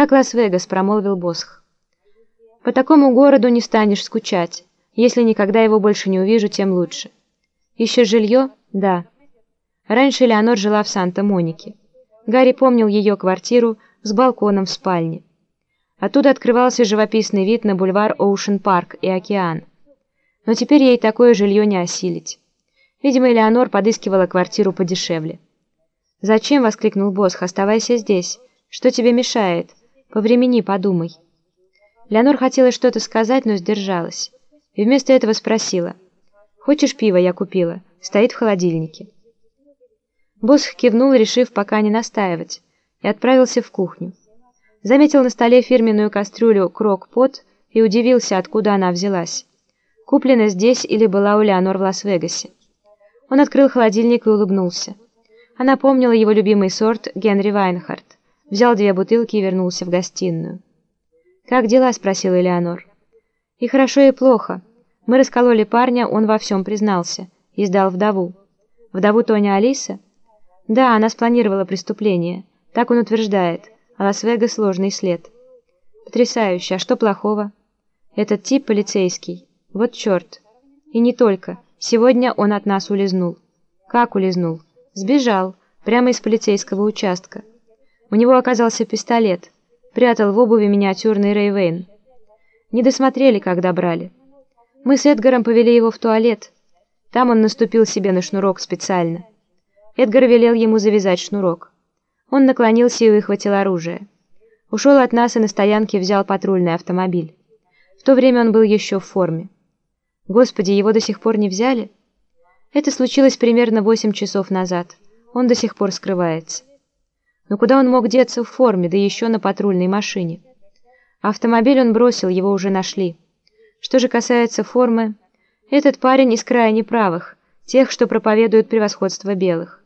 «Как Лас-Вегас», — промолвил Босх. «По такому городу не станешь скучать. Если никогда его больше не увижу, тем лучше». «Ищешь жилье?» «Да». Раньше Леонор жила в Санта-Монике. Гарри помнил ее квартиру с балконом в спальне. Оттуда открывался живописный вид на бульвар Оушен-парк и океан. Но теперь ей такое жилье не осилить. Видимо, Элеонор подыскивала квартиру подешевле. «Зачем?» — воскликнул Босх. «Оставайся здесь. Что тебе мешает? Повремени, подумай». Леонор хотела что-то сказать, но сдержалась. И вместо этого спросила. «Хочешь пиво? Я купила. Стоит в холодильнике». Босх кивнул, решив пока не настаивать, и отправился в кухню. Заметил на столе фирменную кастрюлю «Крок-пот» и удивился, откуда она взялась. Куплена здесь или была у Леонор в Лас-Вегасе. Он открыл холодильник и улыбнулся. Она помнила его любимый сорт Генри Вайнхард. Взял две бутылки и вернулся в гостиную. «Как дела?» — спросила Элеонор. «И хорошо, и плохо. Мы раскололи парня, он во всем признался. И сдал вдову. Вдову Тоня Алиса?» Да, она спланировала преступление. Так он утверждает. А Лас-Вегас — сложный след. Потрясающе. А что плохого? Этот тип полицейский. Вот черт. И не только. Сегодня он от нас улизнул. Как улизнул? Сбежал. Прямо из полицейского участка. У него оказался пистолет. Прятал в обуви миниатюрный Рейвейн. Не досмотрели, когда брали. Мы с Эдгаром повели его в туалет. Там он наступил себе на шнурок специально. Эдгар велел ему завязать шнурок. Он наклонился и выхватил оружие. Ушел от нас и на стоянке взял патрульный автомобиль. В то время он был еще в форме. Господи, его до сих пор не взяли? Это случилось примерно восемь часов назад. Он до сих пор скрывается. Но куда он мог деться в форме, да еще на патрульной машине? Автомобиль он бросил, его уже нашли. Что же касается формы, этот парень из крайне правых, тех, что проповедуют превосходство белых.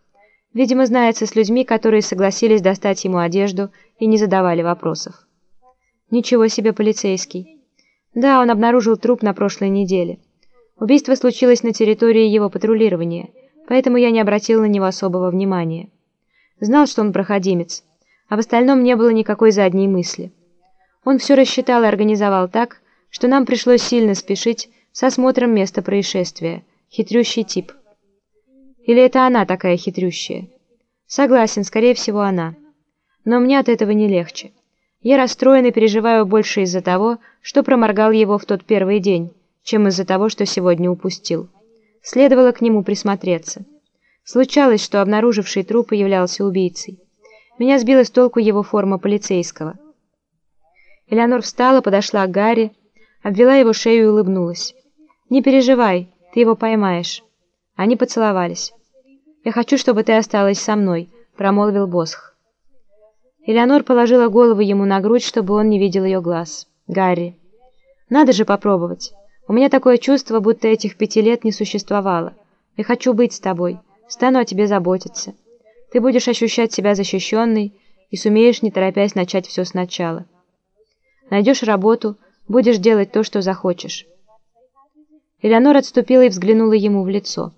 Видимо, знается с людьми, которые согласились достать ему одежду и не задавали вопросов. Ничего себе полицейский. Да, он обнаружил труп на прошлой неделе. Убийство случилось на территории его патрулирования, поэтому я не обратил на него особого внимания. Знал, что он проходимец, а в остальном не было никакой задней мысли. Он все рассчитал и организовал так, что нам пришлось сильно спешить с осмотром места происшествия. Хитрющий тип. Или это она такая хитрющая? Согласен, скорее всего, она. Но мне от этого не легче. Я расстроен и переживаю больше из-за того, что проморгал его в тот первый день, чем из-за того, что сегодня упустил. Следовало к нему присмотреться. Случалось, что обнаруживший труп являлся убийцей. Меня сбила с толку его форма полицейского. Элеонор встала, подошла к Гарри, обвела его шею и улыбнулась. «Не переживай, ты его поймаешь». Они поцеловались. «Я хочу, чтобы ты осталась со мной», — промолвил Босх. Элеонор положила голову ему на грудь, чтобы он не видел ее глаз. «Гарри, надо же попробовать. У меня такое чувство, будто этих пяти лет не существовало. Я хочу быть с тобой, стану о тебе заботиться. Ты будешь ощущать себя защищенной и сумеешь, не торопясь, начать все сначала. Найдешь работу, будешь делать то, что захочешь». Элеонор отступила и взглянула ему в лицо.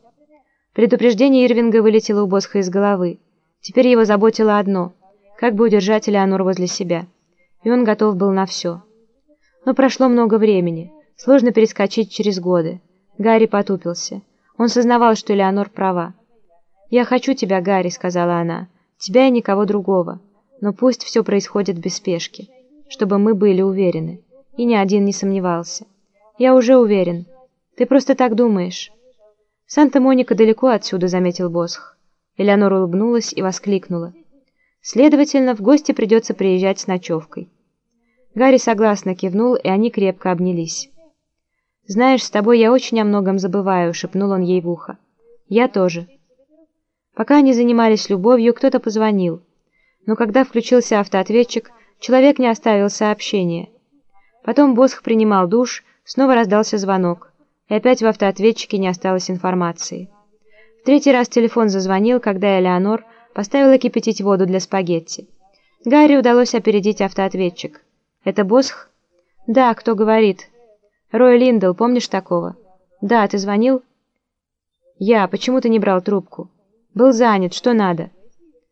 Предупреждение Ирвинга вылетело у Босха из головы. Теперь его заботило одно — как бы удержать Элеонор возле себя. И он готов был на все. Но прошло много времени. Сложно перескочить через годы. Гарри потупился. Он сознавал, что Элеонор права. «Я хочу тебя, Гарри», — сказала она. «Тебя и никого другого. Но пусть все происходит без спешки. Чтобы мы были уверены. И ни один не сомневался. Я уже уверен. Ты просто так думаешь». «Санта-Моника далеко отсюда», — заметил Босх. Элеонора улыбнулась и воскликнула. «Следовательно, в гости придется приезжать с ночевкой». Гарри согласно кивнул, и они крепко обнялись. «Знаешь, с тобой я очень о многом забываю», — шепнул он ей в ухо. «Я тоже». Пока они занимались любовью, кто-то позвонил. Но когда включился автоответчик, человек не оставил сообщения. Потом Босх принимал душ, снова раздался звонок и опять в автоответчике не осталось информации. В третий раз телефон зазвонил, когда Элеонор поставила кипятить воду для спагетти. Гарри удалось опередить автоответчик. «Это Босх?» «Да, кто говорит?» «Рой Линдл, помнишь такого?» «Да, ты звонил?» «Я. Почему ты не брал трубку?» «Был занят. Что надо?»